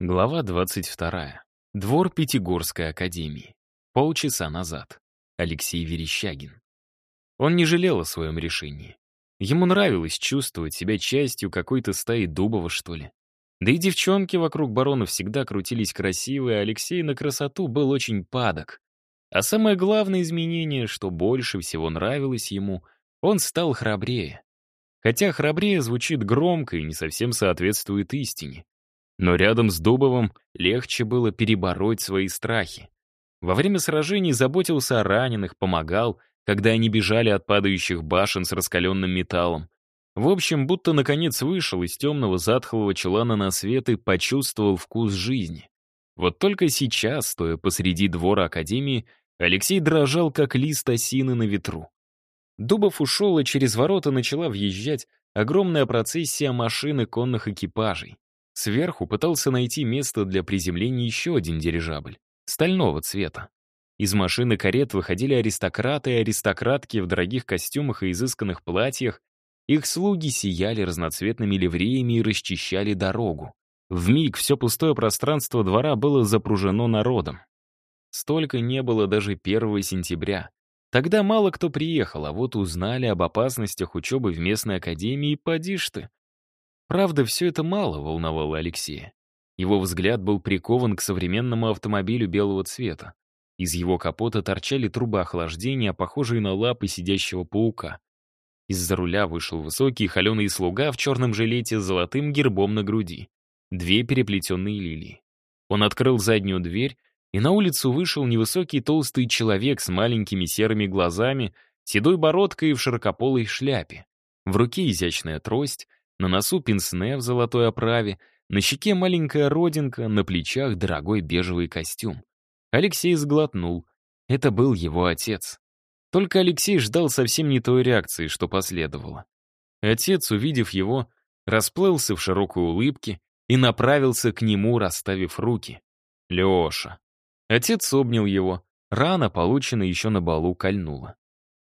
Глава 22. Двор Пятигорской академии. Полчаса назад. Алексей Верещагин. Он не жалел о своем решении. Ему нравилось чувствовать себя частью какой-то стаи Дубова, что ли. Да и девчонки вокруг барона всегда крутились красивые, а Алексей на красоту был очень падок. А самое главное изменение, что больше всего нравилось ему, он стал храбрее. Хотя храбрее звучит громко и не совсем соответствует истине. Но рядом с Дубовым легче было перебороть свои страхи. Во время сражений заботился о раненых, помогал, когда они бежали от падающих башен с раскаленным металлом. В общем, будто наконец вышел из темного затхлого челана на свет и почувствовал вкус жизни. Вот только сейчас, стоя посреди двора Академии, Алексей дрожал, как лист осины на ветру. Дубов ушел, и через ворота начала въезжать огромная процессия машин и конных экипажей. Сверху пытался найти место для приземления еще один дирижабль, стального цвета. Из машины карет выходили аристократы и аристократки в дорогих костюмах и изысканных платьях. Их слуги сияли разноцветными ливреями и расчищали дорогу. В миг все пустое пространство двора было запружено народом. Столько не было даже 1 сентября. Тогда мало кто приехал, а вот узнали об опасностях учебы в местной академии, поди ты. Правда, все это мало волновало Алексея. Его взгляд был прикован к современному автомобилю белого цвета. Из его капота торчали трубы охлаждения, похожие на лапы сидящего паука. Из-за руля вышел высокий холеный слуга в черном жилете с золотым гербом на груди. Две переплетенные лилии. Он открыл заднюю дверь, и на улицу вышел невысокий толстый человек с маленькими серыми глазами, седой бородкой и в широкополой шляпе. В руке изящная трость, на носу пенсне в золотой оправе, на щеке маленькая родинка, на плечах дорогой бежевый костюм. Алексей сглотнул. Это был его отец. Только Алексей ждал совсем не той реакции, что последовало. Отец, увидев его, расплылся в широкой улыбке и направился к нему, расставив руки. «Леша». Отец обнял его. Рана, полученная еще на балу, кольнула.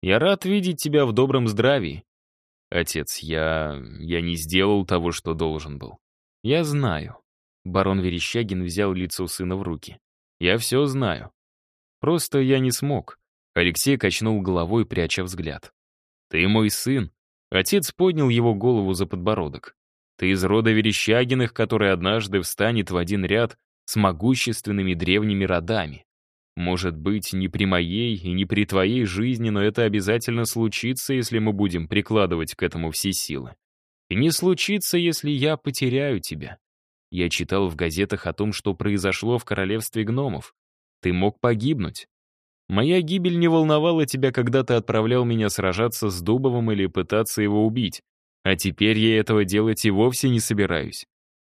«Я рад видеть тебя в добром здравии. «Отец, я... я не сделал того, что должен был». «Я знаю». Барон Верещагин взял лицо сына в руки. «Я все знаю. Просто я не смог». Алексей качнул головой, пряча взгляд. «Ты мой сын». Отец поднял его голову за подбородок. «Ты из рода Верещагиных, который однажды встанет в один ряд с могущественными древними родами. Может быть, не при моей и не при твоей жизни, но это обязательно случится, если мы будем прикладывать к этому все силы. И не случится, если я потеряю тебя. Я читал в газетах о том, что произошло в королевстве гномов. Ты мог погибнуть. Моя гибель не волновала тебя, когда ты отправлял меня сражаться с Дубовым или пытаться его убить. А теперь я этого делать и вовсе не собираюсь.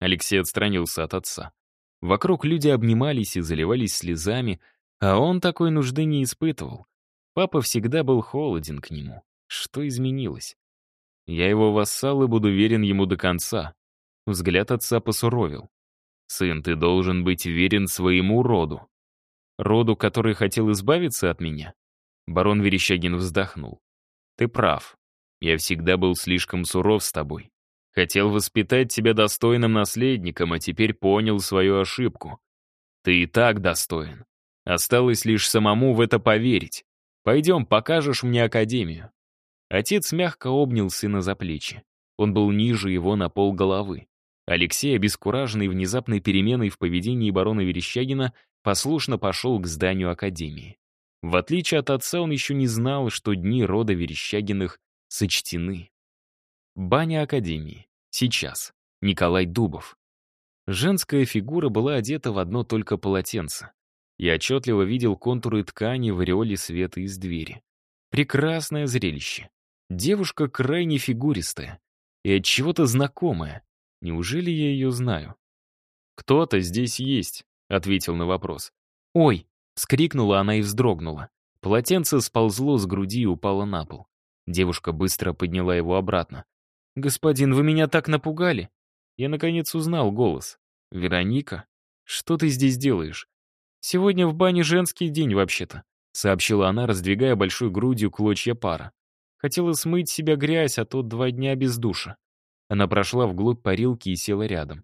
Алексей отстранился от отца. Вокруг люди обнимались и заливались слезами, а он такой нужды не испытывал. Папа всегда был холоден к нему. Что изменилось? Я его вассал и буду верен ему до конца. Взгляд отца посуровил. «Сын, ты должен быть верен своему роду». «Роду, который хотел избавиться от меня?» Барон Верещагин вздохнул. «Ты прав. Я всегда был слишком суров с тобой. Хотел воспитать тебя достойным наследником, а теперь понял свою ошибку. Ты и так достоин. Осталось лишь самому в это поверить. Пойдем, покажешь мне академию». Отец мягко обнял сына за плечи. Он был ниже его на пол головы. Алексей, обескураженный внезапной переменой в поведении барона Верещагина, послушно пошел к зданию академии. В отличие от отца, он еще не знал, что дни рода Верещагиных сочтены. Баня академии. Сейчас. Николай Дубов. Женская фигура была одета в одно только полотенце. Я отчетливо видел контуры ткани в ореоле света из двери. Прекрасное зрелище. Девушка крайне фигуристая и от чего-то знакомая. Неужели я ее знаю? «Кто-то здесь есть», — ответил на вопрос. «Ой!» — вскрикнула она и вздрогнула. Полотенце сползло с груди и упало на пол. Девушка быстро подняла его обратно. «Господин, вы меня так напугали!» Я, наконец, узнал голос. «Вероника, что ты здесь делаешь?» «Сегодня в бане женский день, вообще-то», — сообщила она, раздвигая большой грудью клочья пара. Хотела смыть себя грязь, а то два дня без душа. Она прошла вглубь парилки и села рядом.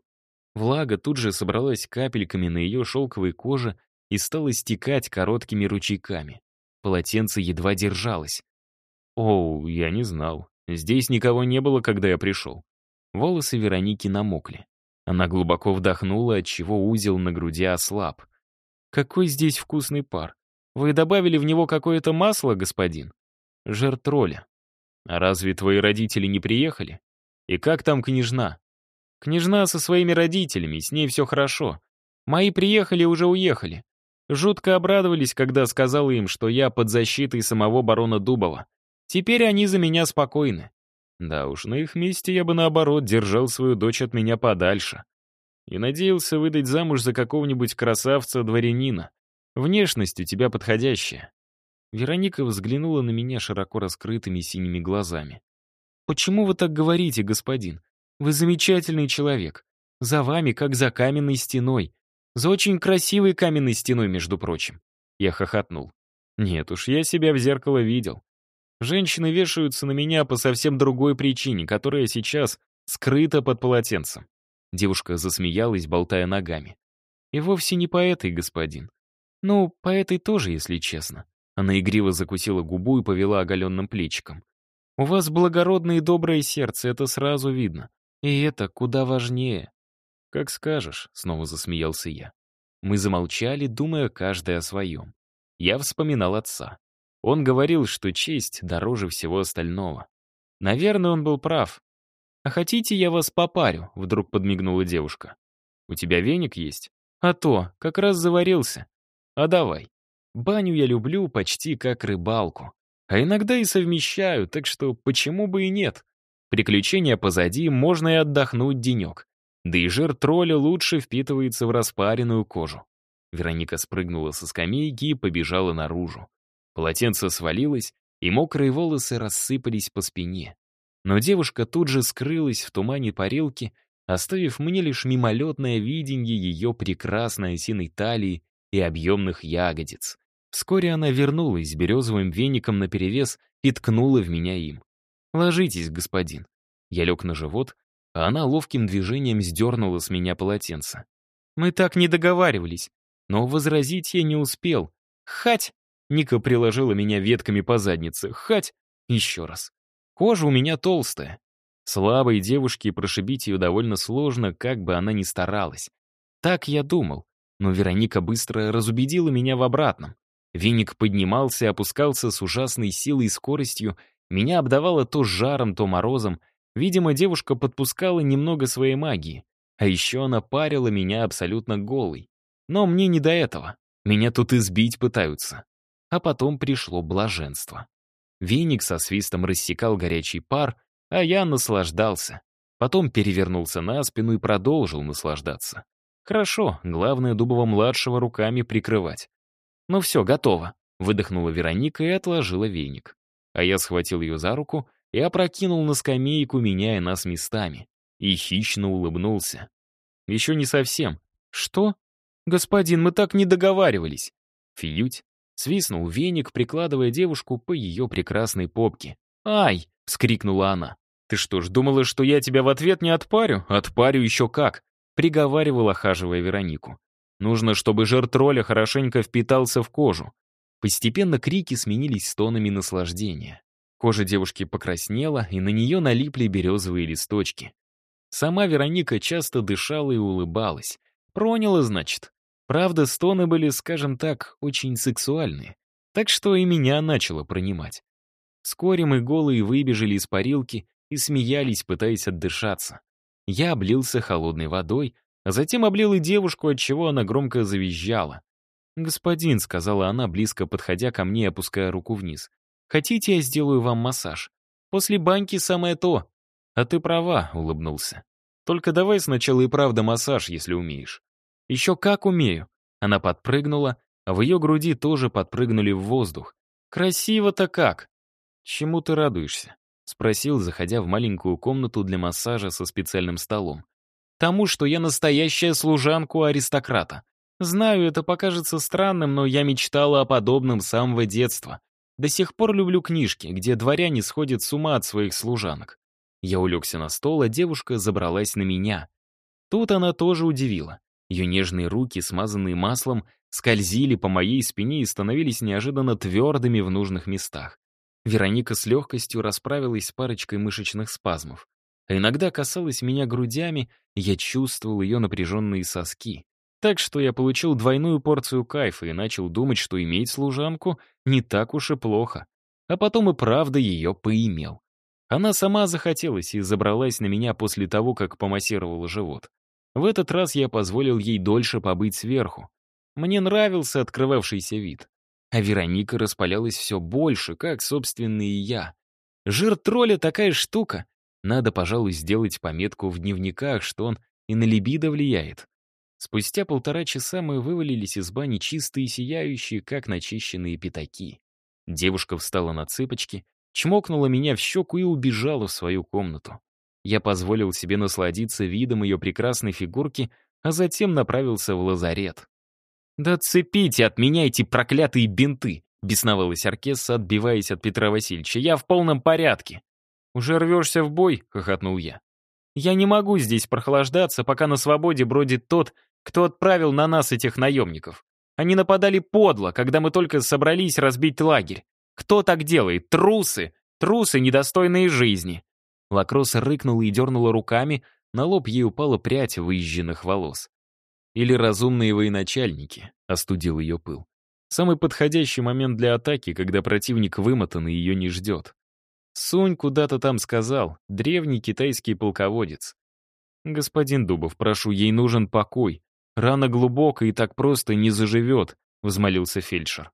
Влага тут же собралась капельками на ее шелковой коже и стала стекать короткими ручейками. Полотенце едва держалось. «Оу, я не знал. Здесь никого не было, когда я пришел». Волосы Вероники намокли. Она глубоко вдохнула, отчего узел на груди ослаб. «Какой здесь вкусный пар! Вы добавили в него какое-то масло, господин?» «Жир. А разве твои родители не приехали? И как там княжна?» «Княжна со своими родителями, с ней все хорошо. Мои приехали уже уехали. Жутко обрадовались, когда сказал им, что я под защитой самого барона Дубова. Теперь они за меня спокойны. Да уж, на их месте я бы, наоборот, держал свою дочь от меня подальше. И надеялся выдать замуж за какого-нибудь красавца-дворянина. Внешность у тебя подходящая. Вероника взглянула на меня широко раскрытыми синими глазами. «Почему вы так говорите, господин? Вы замечательный человек. За вами, как за каменной стеной. За очень красивой каменной стеной, между прочим». Я хохотнул. «Нет уж, я себя в зеркало видел. Женщины вешаются на меня по совсем другой причине, которая сейчас скрыта под полотенцем. Девушка засмеялась, болтая ногами. И вовсе не по этой, господин. Ну, по этой тоже, если честно. Она игриво закусила губу и повела оголенным плечиком. У вас благородное и доброе сердце, это сразу видно. И это куда важнее. Как скажешь, снова засмеялся я. Мы замолчали, думая каждый о своем. Я вспоминал отца. Он говорил, что честь дороже всего остального. Наверное, он был прав. «А хотите, я вас попарю?» — вдруг подмигнула девушка. «У тебя веник есть?» «А то, как раз заварился. А давай. Баню я люблю почти как рыбалку. А иногда и совмещаю, так что почему бы и нет? Приключения позади, можно и отдохнуть денек. Да и жир тролля лучше впитывается в распаренную кожу». Вероника спрыгнула со скамейки и побежала наружу. Полотенце свалилось, и мокрые волосы рассыпались по спине. Но девушка тут же скрылась в тумане парилки, оставив мне лишь мимолетное видение ее прекрасной осиной талии и объемных ягодиц. Вскоре она вернулась с березовым веником наперевес и ткнула в меня им. «Ложитесь, господин». Я лег на живот, а она ловким движением сдернула с меня полотенце. «Мы так не договаривались». Но возразить я не успел. «Хать!» Ника приложила меня ветками по заднице. Хать! Еще раз. Кожа у меня толстая. Слабой девушке прошибить ее довольно сложно, как бы она ни старалась. Так я думал. Но Вероника быстро разубедила меня в обратном. Веник поднимался и опускался с ужасной силой и скоростью. Меня обдавало то жаром, то морозом. Видимо, девушка подпускала немного своей магии. А еще она парила меня абсолютно голой. Но мне не до этого. Меня тут избить пытаются а потом пришло блаженство. Веник со свистом рассекал горячий пар, а я наслаждался. Потом перевернулся на спину и продолжил наслаждаться. Хорошо, главное Дубова-младшего руками прикрывать. «Ну все, готово», — выдохнула Вероника и отложила веник. А я схватил ее за руку и опрокинул на скамейку, меняя нас местами. И хищно улыбнулся. «Еще не совсем». «Что?» «Господин, мы так не договаривались». Фиють Свистнул веник, прикладывая девушку по ее прекрасной попке. «Ай!» — вскрикнула она. «Ты что ж, думала, что я тебя в ответ не отпарю? Отпарю еще как!» — приговаривал, охаживая Веронику. «Нужно, чтобы жир тролля хорошенько впитался в кожу». Постепенно крики сменились стонами наслаждения. Кожа девушки покраснела, и на нее налипли березовые листочки. Сама Вероника часто дышала и улыбалась. Проняла, значит. Правда, стоны были, скажем так, очень сексуальные, так что и меня начало пронимать. Вскоре мы голые выбежали из парилки и смеялись, пытаясь отдышаться. Я облился холодной водой, а затем облил и девушку, от чего она громко завизжала. «Господин», — сказала она, близко подходя ко мне и опуская руку вниз, «хотите, я сделаю вам массаж? После баньки самое то». «А ты права», — улыбнулся. «Только давай сначала и правда массаж, если умеешь». Еще как умею. Она подпрыгнула, а в ее груди тоже подпрыгнули в воздух. Красиво-то как! Чему ты радуешься? Спросил, заходя в маленькую комнату для массажа со специальным столом. Тому, что я настоящая служанка аристократа. Знаю, это покажется странным, но я мечтала о подобном с самого детства. До сих пор люблю книжки, где дворяне сходят с ума от своих служанок. Я улегся на стол, а девушка забралась на меня. Тут она тоже удивила. Ее нежные руки, смазанные маслом, скользили по моей спине и становились неожиданно твердыми в нужных местах. Вероника с легкостью расправилась с парочкой мышечных спазмов. А иногда касалась меня грудями, я чувствовал ее напряженные соски. Так что я получил двойную порцию кайфа и начал думать, что иметь служанку не так уж и плохо. А потом и правда ее поимел. Она сама захотелась и забралась на меня после того, как помассировала живот. В этот раз я позволил ей дольше побыть сверху. Мне нравился открывавшийся вид. А Вероника распалялась все больше, как, собственно, и я. Жир тролля такая штука. Надо, пожалуй, сделать пометку в дневниках, что он и на либидо влияет. Спустя полтора часа мы вывалились из бани чистые и сияющие, как начищенные пятаки. Девушка встала на цыпочки, чмокнула меня в щеку и убежала в свою комнату. Я позволил себе насладиться видом ее прекрасной фигурки, а затем направился в лазарет. «Да цепите от меня эти проклятые бинты!» — бесновалась Аркесса, отбиваясь от Петра Васильевича. «Я в полном порядке!» «Уже рвешься в бой?» — хохотнул я. «Я не могу здесь прохлаждаться, пока на свободе бродит тот, кто отправил на нас этих наемников. Они нападали подло, когда мы только собрались разбить лагерь. Кто так делает? Трусы! Трусы, недостойные жизни!» Лакросс рыкнула и дернула руками, на лоб ей упала прядь выезженных волос. «Или разумные военачальники», — остудил ее пыл. «Самый подходящий момент для атаки, когда противник вымотан и ее не ждет. Сунь куда-то там сказал, древний китайский полководец. «Господин Дубов, прошу, ей нужен покой. Рана глубокая и так просто не заживет», — взмолился фельдшер.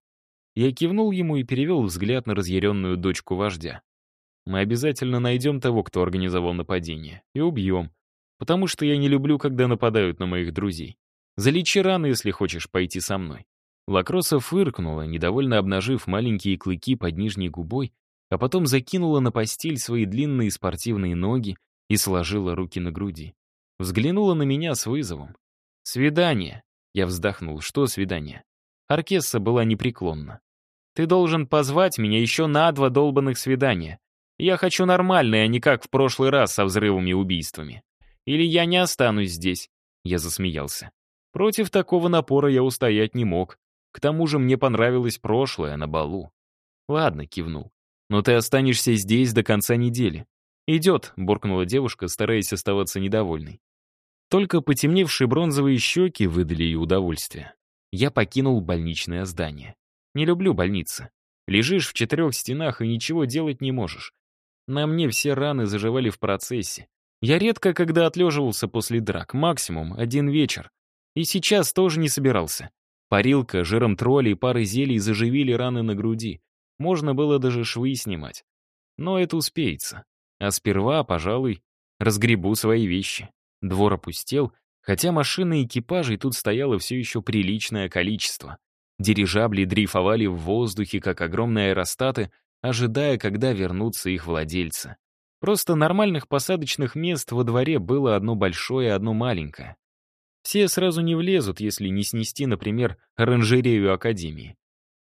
Я кивнул ему и перевел взгляд на разъяренную дочку вождя. Мы обязательно найдем того, кто организовал нападение, и убьем. Потому что я не люблю, когда нападают на моих друзей. Залечи раны, если хочешь пойти со мной». Лакроса фыркнула, недовольно обнажив маленькие клыки под нижней губой, а потом закинула на постель свои длинные спортивные ноги и сложила руки на груди. Взглянула на меня с вызовом. «Свидание!» Я вздохнул. «Что свидание?» Аркесса была непреклонна. «Ты должен позвать меня еще на два долбанных свидания. Я хочу нормальное, а не как в прошлый раз со взрывами и убийствами. Или я не останусь здесь. Я засмеялся. Против такого напора я устоять не мог. К тому же мне понравилось прошлое на балу. Ладно, кивнул. Но ты останешься здесь до конца недели. «Идет», — буркнула девушка, стараясь оставаться недовольной. Только потемневшие бронзовые щеки выдали ей удовольствие. Я покинул больничное здание. Не люблю больницы. Лежишь в четырех стенах и ничего делать не можешь. На мне все раны заживали в процессе. Я редко когда отлеживался после драк, максимум один вечер. И сейчас тоже не собирался. Парилка, жиром тролля и пары зелий заживили раны на груди. Можно было даже швы снимать. Но это успеется. А сперва, пожалуй, разгребу свои вещи. Двор опустел, хотя машины и экипажей тут стояло все еще приличное количество. Дирижабли дрейфовали в воздухе, как огромные аэростаты, ожидая, когда вернутся их владельцы. Просто нормальных посадочных мест во дворе было одно большое одно маленькое. Все сразу не влезут, если не снести, например, оранжерею Академии.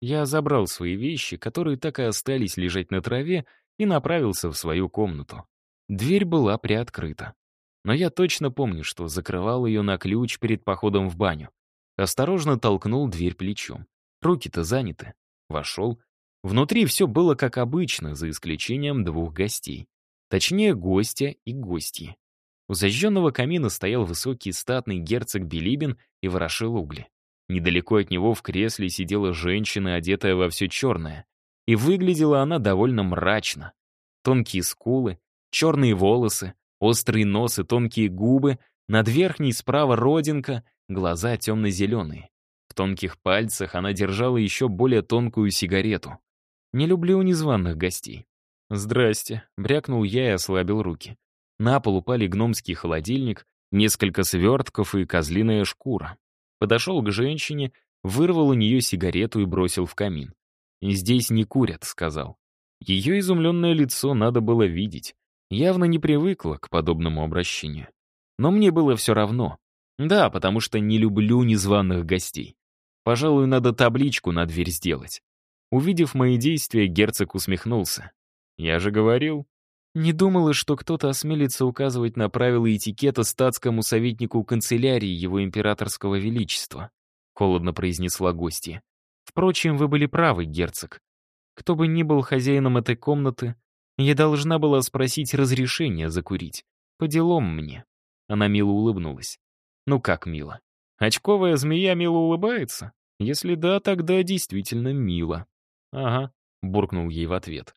Я забрал свои вещи, которые так и остались лежать на траве, и направился в свою комнату. Дверь была приоткрыта. Но я точно помню, что закрывал ее на ключ перед походом в баню. Осторожно толкнул дверь плечом. Руки-то заняты. Вошел Внутри все было как обычно, за исключением двух гостей. Точнее, гостя и гости. У зажженного камина стоял высокий статный герцог Билибин и ворошил угли. Недалеко от него в кресле сидела женщина, одетая во все черное. И выглядела она довольно мрачно. Тонкие скулы, черные волосы, острый нос и тонкие губы, над верхней справа родинка, глаза темно-зеленые. В тонких пальцах она держала еще более тонкую сигарету. Не люблю незваных гостей. «Здрасте», — брякнул я и ослабил руки. На пол упали гномский холодильник, несколько свертков и козлиная шкура. Подошел к женщине, вырвал у нее сигарету и бросил в камин. «Здесь не курят», — сказал. Ее изумленное лицо надо было видеть. Явно не привыкла к подобному обращению. Но мне было все равно. Да, потому что не люблю незваных гостей. Пожалуй, надо табличку на дверь сделать. Увидев мои действия, герцог усмехнулся. «Я же говорил». Не думала, что кто-то осмелится указывать на правила этикета статскому советнику канцелярии его императорского величества», — холодно произнесла гостья. «Впрочем, вы были правы, герцог. Кто бы ни был хозяином этой комнаты, я должна была спросить разрешения закурить. По делам мне». Она мило улыбнулась. «Ну как мило? Очковая змея мило улыбается? Если да, тогда действительно мило». «Ага», — буркнул ей в ответ.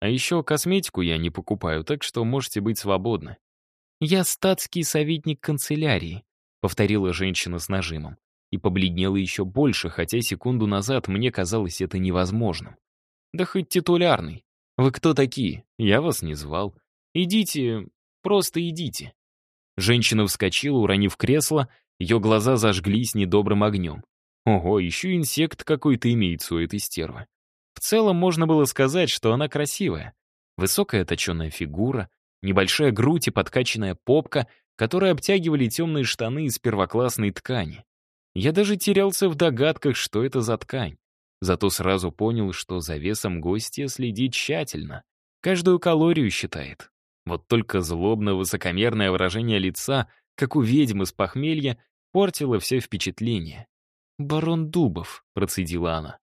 А еще косметику я не покупаю, так что можете быть свободны». «Я статский советник канцелярии», — повторила женщина с нажимом. И побледнела еще больше, хотя секунду назад мне казалось это невозможным. «Да хоть титулярный. Вы кто такие? Я вас не звал. Идите, просто идите». Женщина вскочила, уронив кресло, ее глаза зажглись недобрым огнем. Ого, еще инсект какой-то имеется у этой стервы. В целом можно было сказать, что она красивая. Высокая точеная фигура, небольшая грудь и подкачанная попка, которые обтягивали темные штаны из первоклассной ткани. Я даже терялся в догадках, что это за ткань. Зато сразу понял, что за весом гостья следит тщательно. Каждую калорию считает. Вот только злобно-высокомерное выражение лица, как у ведьмы с похмелья, портило все впечатление. «Барон Дубов», — процедила она.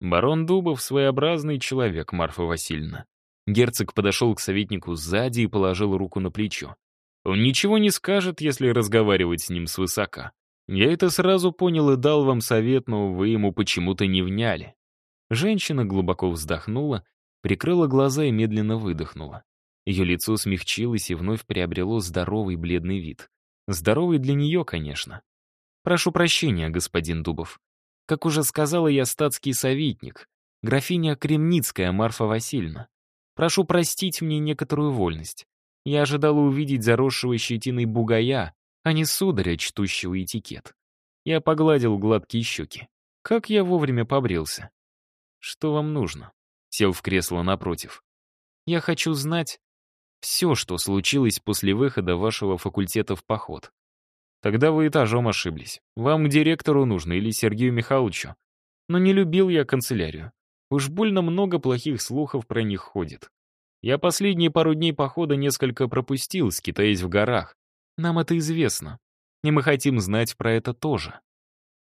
Барон Дубов — своеобразный человек, Марфа Васильевна. Герцог подошел к советнику сзади и положил руку на плечо. Он ничего не скажет, если разговаривать с ним свысока. Я это сразу понял и дал вам совет, но вы ему почему-то не вняли. Женщина глубоко вздохнула, прикрыла глаза и медленно выдохнула. Ее лицо смягчилось и вновь приобрело здоровый бледный вид. Здоровый для нее, конечно. «Прошу прощения, господин Дубов. Как уже сказала я, статский советник, графиня Кремницкая Марфа Васильевна. Прошу простить мне некоторую вольность. Я ожидала увидеть заросшего щетиной бугая, а не сударя, чтущего этикет. Я погладил гладкие щеки. Как я вовремя побрился. Что вам нужно? Сел в кресло напротив. Я хочу знать все, что случилось после выхода вашего факультета в поход. Тогда вы этажом ошиблись. Вам к директору нужно или Сергею Михайловичу. Но не любил я канцелярию. Уж больно много плохих слухов про них ходит. Я последние пару дней похода несколько пропустил, скитаясь в горах. Нам это известно. И мы хотим знать про это тоже.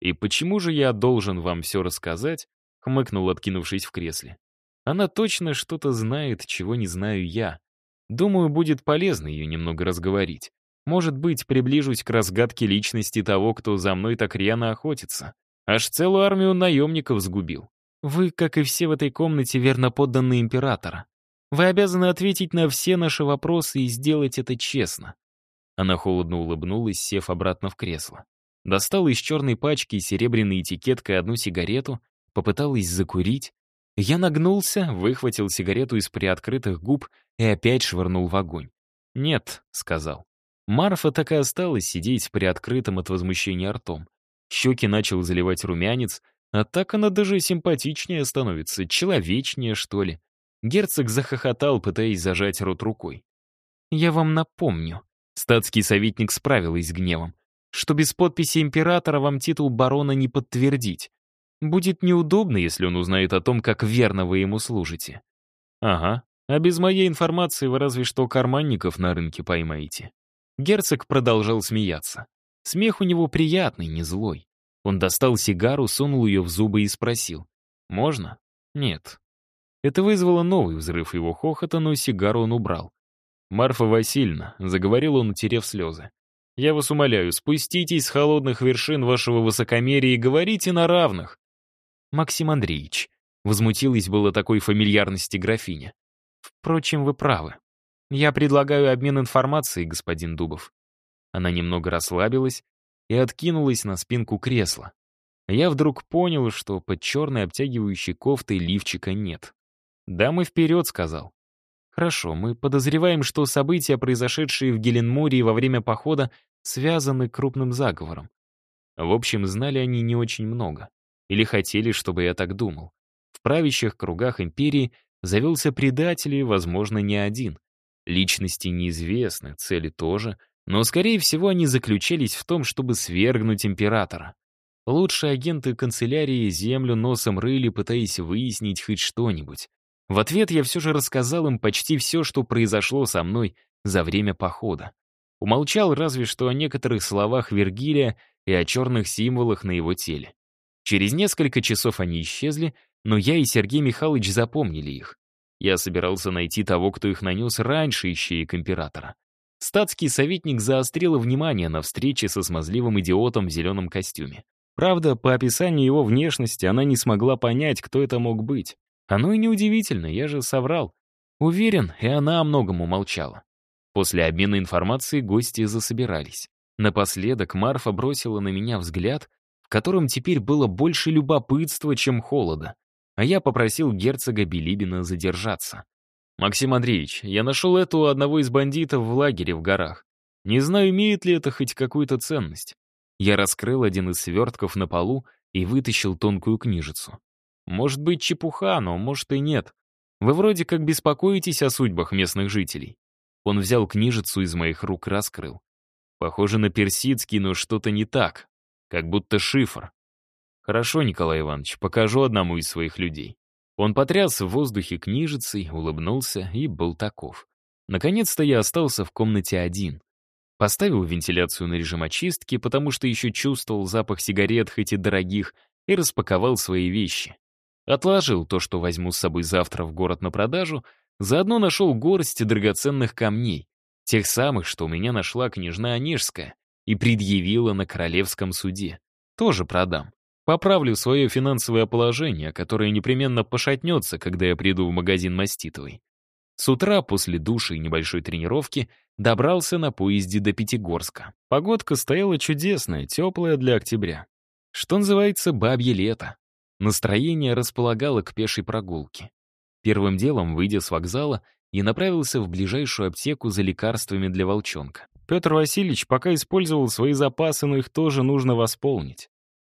И почему же я должен вам все рассказать? Хмыкнул, откинувшись в кресле. Она точно что-то знает, чего не знаю я. Думаю, будет полезно ее немного разговорить. Может быть, приближусь к разгадке личности того, кто за мной так рьяно охотится. Аж целую армию наемников сгубил. Вы, как и все в этой комнате, верно подданные императора. Вы обязаны ответить на все наши вопросы и сделать это честно. Она холодно улыбнулась, сев обратно в кресло. Достала из черной пачки серебряной этикеткой одну сигарету, попыталась закурить. Я нагнулся, выхватил сигарету из приоткрытых губ и опять швырнул в огонь. «Нет», — сказал. Марфа так и осталась сидеть с приоткрытым от возмущения ртом. Щеки начал заливать румянец, а так она даже симпатичнее становится, человечнее, что ли. Герцог захохотал, пытаясь зажать рот рукой. «Я вам напомню», — статский советник справилась с гневом, «что без подписи императора вам титул барона не подтвердить. Будет неудобно, если он узнает о том, как верно вы ему служите». «Ага, а без моей информации вы разве что карманников на рынке поймаете». Герцог продолжал смеяться. Смех у него приятный, не злой. Он достал сигару, сунул ее в зубы и спросил. «Можно?» «Нет». Это вызвало новый взрыв его хохота, но сигару он убрал. «Марфа Васильевна», — заговорил он, утерев слезы, «я вас умоляю, спуститесь с холодных вершин вашего высокомерия и говорите на равных». «Максим Андреевич», — возмутилась было такой фамильярности графиня. «Впрочем, вы правы. «Я предлагаю обмен информацией, господин Дубов». Она немного расслабилась и откинулась на спинку кресла. Я вдруг понял, что под черной обтягивающей кофтой лифчика нет. «Да, мы вперед», — сказал. «Хорошо, мы подозреваем, что события, произошедшие в Геленмории во время похода, связаны крупным заговором. В общем, знали они не очень много. Или хотели, чтобы я так думал. В правящих кругах империи завелся предатель и, возможно, не один. Личности неизвестны, цели тоже, но, скорее всего, они заключались в том, чтобы свергнуть императора. Лучшие агенты канцелярии землю носом рыли, пытаясь выяснить хоть что-нибудь. В ответ я все же рассказал им почти все, что произошло со мной за время похода. Умолчал разве что о некоторых словах Вергилия и о черных символах на его теле. Через несколько часов они исчезли, но я и Сергей Михайлович запомнили их. Я собирался найти того, кто их нанес раньше ищеек императора. Статский советник заострил внимание на встрече со смазливым идиотом в зеленом костюме. Правда, по описанию его внешности она не смогла понять, кто это мог быть. Оно и неудивительно, я же соврал. Уверен, и она о многом умолчала. После обмена информацией гости засобирались. Напоследок Марфа бросила на меня взгляд, в котором теперь было больше любопытства, чем холода. А я попросил герцога Билибина задержаться. «Максим Андреевич, я нашел эту у одного из бандитов в лагере в горах. Не знаю, имеет ли это хоть какую-то ценность». Я раскрыл один из свертков на полу и вытащил тонкую книжицу. Может быть, чепуха, но может и нет. Вы вроде как беспокоитесь о судьбах местных жителей. Он взял книжицу из моих рук и раскрыл. Похоже на персидский, но что-то не так. Как будто шифр. Хорошо, Николай Иванович, покажу одному из своих людей. Он потряс в воздухе книжицей, улыбнулся и был таков. Наконец-то я остался в комнате один. Поставил вентиляцию на режим очистки, потому что еще чувствовал запах сигарет, хоть и дорогих, и распаковал свои вещи. Отложил то, что возьму с собой завтра в город на продажу, заодно нашел горсть драгоценных камней, тех самых, что у меня нашла княжна Онежская и предъявила на королевском суде. Тоже продам. Поправлю свое финансовое положение, которое непременно пошатнется, когда я приду в магазин Маститовой. С утра после души и небольшой тренировки добрался на поезде до Пятигорска. Погодка стояла чудесная, теплая для октября. Что называется, бабье лето. Настроение располагало к пешей прогулке. Первым делом, выйдя с вокзала, я направился в ближайшую аптеку за лекарствами для волчонка. Петр Васильевич пока использовал свои запасы, но их тоже нужно восполнить.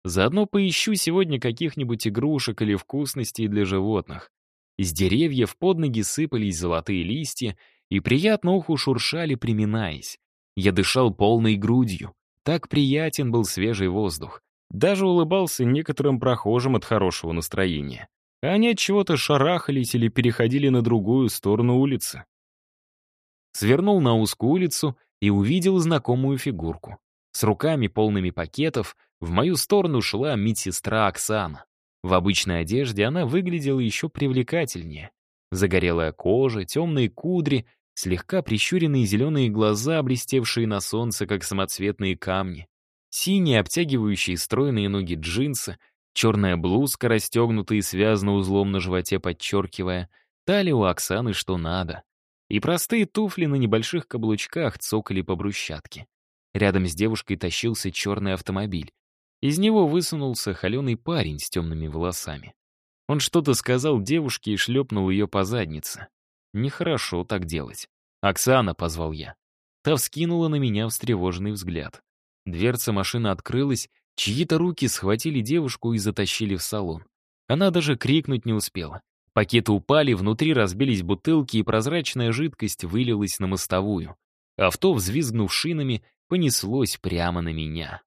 Заодно поищу сегодня каких-нибудь игрушек или вкусностей для животных. Из деревьев под ноги сыпались золотые листья и приятно уху шуршали, приминаясь. Я дышал полной грудью. Так приятен был свежий воздух. Даже улыбался некоторым прохожим от хорошего настроения. А они от чего-то шарахались или переходили на другую сторону улицы. Свернул на узкую улицу и увидел знакомую фигурку. С руками полными пакетов в мою сторону шла медсестра Оксана. В обычной одежде она выглядела еще привлекательнее. Загорелая кожа, темные кудри, слегка прищуренные зеленые глаза, блестевшие на солнце, как самоцветные камни, синие, обтягивающие стройные ноги джинсы, черная блузка, расстегнутая и связана узлом на животе, подчеркивая, талия у Оксаны что надо, и простые туфли на небольших каблучках цокали по брусчатке. Рядом с девушкой тащился черный автомобиль. Из него высунулся холеный парень с темными волосами. Он что-то сказал девушке и шлепнул ее по заднице. Нехорошо так делать. «Оксана», — позвал я. Та вскинула на меня встревоженный взгляд. Дверца машины открылась, чьи-то руки схватили девушку и затащили в салон. Она даже крикнуть не успела. Пакеты упали, внутри разбились бутылки, и прозрачная жидкость вылилась на мостовую. Авто, взвизгнув шинами, понеслось прямо на меня.